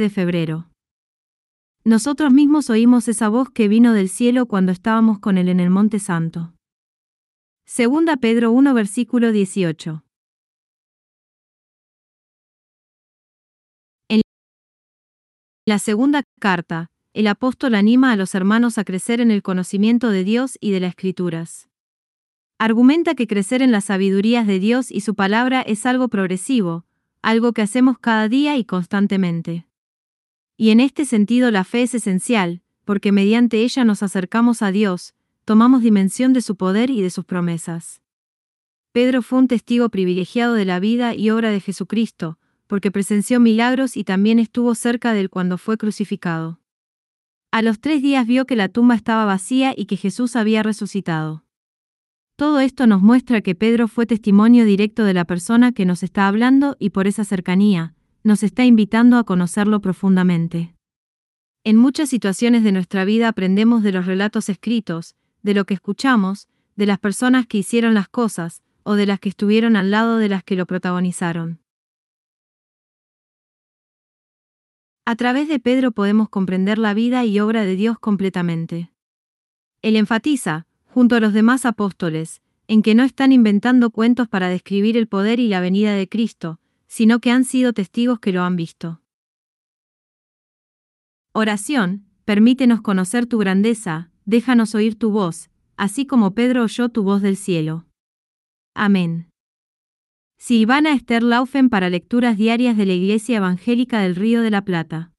de febrero. Nosotros mismos oímos esa voz que vino del cielo cuando estábamos con él en el Monte Santo. Segunda Pedro 1 versículo 18. En la segunda carta, el apóstol anima a los hermanos a crecer en el conocimiento de Dios y de las Escrituras. Argumenta que crecer en las sabidurías de Dios y su palabra es algo progresivo, algo que hacemos cada día y constantemente. Y en este sentido la fe es esencial, porque mediante ella nos acercamos a Dios, tomamos dimensión de su poder y de sus promesas. Pedro fue un testigo privilegiado de la vida y obra de Jesucristo, porque presenció milagros y también estuvo cerca de él cuando fue crucificado. A los tres días vio que la tumba estaba vacía y que Jesús había resucitado. Todo esto nos muestra que Pedro fue testimonio directo de la persona que nos está hablando y por esa cercanía, nos está invitando a conocerlo profundamente. En muchas situaciones de nuestra vida aprendemos de los relatos escritos, de lo que escuchamos, de las personas que hicieron las cosas, o de las que estuvieron al lado de las que lo protagonizaron. A través de Pedro podemos comprender la vida y obra de Dios completamente. Él enfatiza, junto a los demás apóstoles, en que no están inventando cuentos para describir el poder y la venida de Cristo, sino que han sido testigos que lo han visto. Oración, permítenos conocer tu grandeza, déjanos oír tu voz, así como Pedro oyó tu voz del cielo. Amén. Silvana Esther Laufen para lecturas diarias de la Iglesia Evangélica del Río de la Plata.